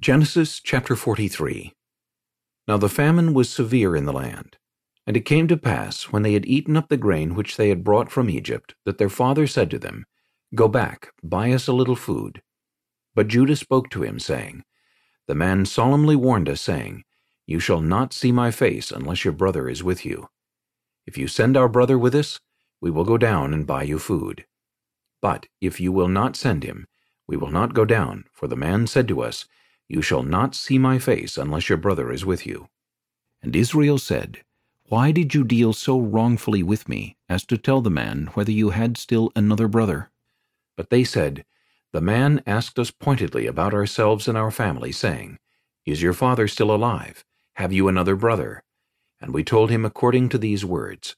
Genesis chapter 43 Now the famine was severe in the land. And it came to pass, when they had eaten up the grain which they had brought from Egypt, that their father said to them, Go back, buy us a little food. But Judah spoke to him, saying, The man solemnly warned us, saying, You shall not see my face unless your brother is with you. If you send our brother with us, we will go down and buy you food. But if you will not send him, we will not go down, for the man said to us, you shall not see my face unless your brother is with you. And Israel said, Why did you deal so wrongfully with me, as to tell the man whether you had still another brother? But they said, The man asked us pointedly about ourselves and our family, saying, Is your father still alive? Have you another brother? And we told him according to these words.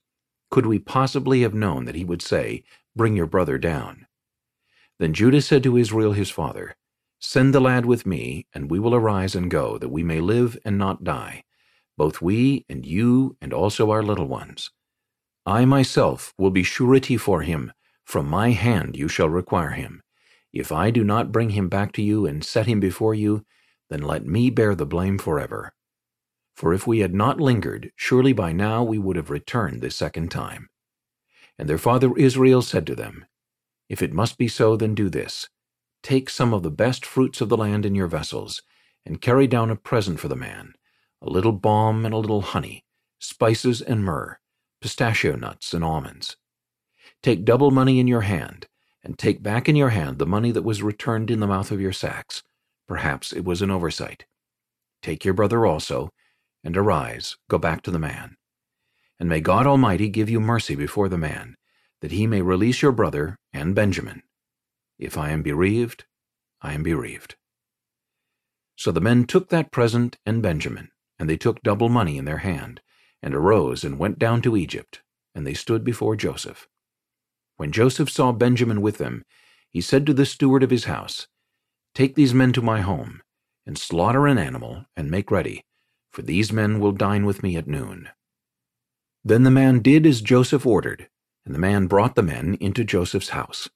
Could we possibly have known that he would say, Bring your brother down? Then Judah said to Israel his father, Send the lad with me, and we will arise and go, that we may live and not die, both we and you and also our little ones. I myself will be surety for him, from my hand you shall require him. If I do not bring him back to you and set him before you, then let me bear the blame forever. For if we had not lingered, surely by now we would have returned the second time. And their father Israel said to them, If it must be so, then do this. Take some of the best fruits of the land in your vessels, and carry down a present for the man, a little balm and a little honey, spices and myrrh, pistachio nuts and almonds. Take double money in your hand, and take back in your hand the money that was returned in the mouth of your sacks. Perhaps it was an oversight. Take your brother also, and arise, go back to the man. And may God Almighty give you mercy before the man, that he may release your brother and Benjamin. If I am bereaved, I am bereaved. So the men took that present and Benjamin, and they took double money in their hand, and arose and went down to Egypt, and they stood before Joseph. When Joseph saw Benjamin with them, he said to the steward of his house, Take these men to my home, and slaughter an animal, and make ready, for these men will dine with me at noon. Then the man did as Joseph ordered, and the man brought the men into Joseph's house.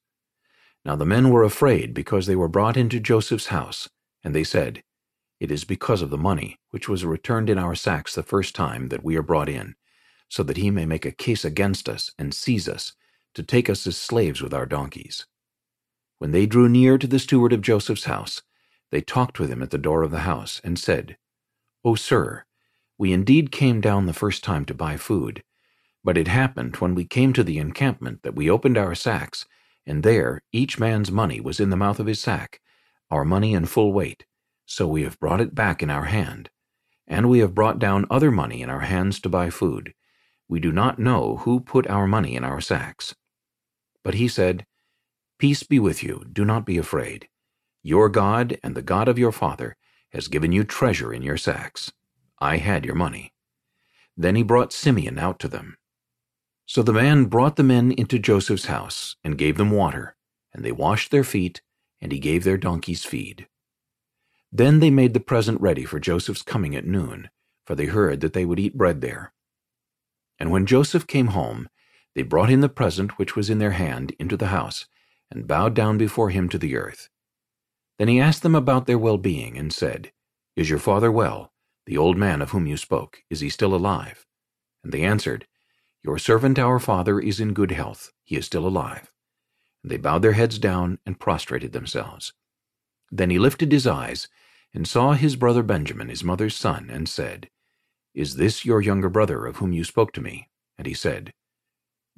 Now the men were afraid because they were brought into Joseph's house, and they said, It is because of the money, which was returned in our sacks the first time that we are brought in, so that he may make a case against us and seize us, to take us as slaves with our donkeys. When they drew near to the steward of Joseph's house, they talked with him at the door of the house, and said, O sir, we indeed came down the first time to buy food, but it happened when we came to the encampment that we opened our sacks, and there each man's money was in the mouth of his sack, our money in full weight. So we have brought it back in our hand. And we have brought down other money in our hands to buy food. We do not know who put our money in our sacks. But he said, Peace be with you, do not be afraid. Your God and the God of your father has given you treasure in your sacks. I had your money. Then he brought Simeon out to them. So the man brought the men into Joseph's house, and gave them water, and they washed their feet, and he gave their donkeys feed. Then they made the present ready for Joseph's coming at noon, for they heard that they would eat bread there. And when Joseph came home, they brought him the present which was in their hand into the house, and bowed down before him to the earth. Then he asked them about their well-being, and said, Is your father well, the old man of whom you spoke? Is he still alive? And they answered, your servant our father is in good health, he is still alive. And they bowed their heads down and prostrated themselves. Then he lifted his eyes, and saw his brother Benjamin, his mother's son, and said, Is this your younger brother of whom you spoke to me? And he said,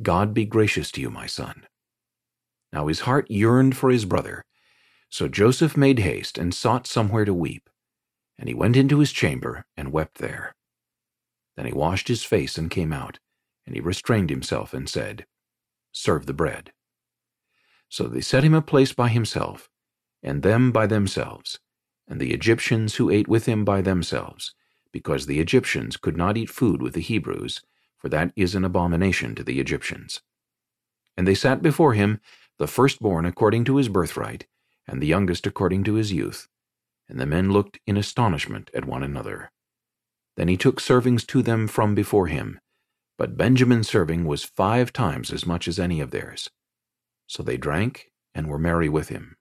God be gracious to you, my son. Now his heart yearned for his brother, so Joseph made haste and sought somewhere to weep. And he went into his chamber and wept there. Then he washed his face and came out, and he restrained himself and said, Serve the bread. So they set him a place by himself, and them by themselves, and the Egyptians who ate with him by themselves, because the Egyptians could not eat food with the Hebrews, for that is an abomination to the Egyptians. And they sat before him, the firstborn according to his birthright, and the youngest according to his youth. And the men looked in astonishment at one another. Then he took servings to them from before him, but Benjamin's serving was five times as much as any of theirs. So they drank and were merry with him.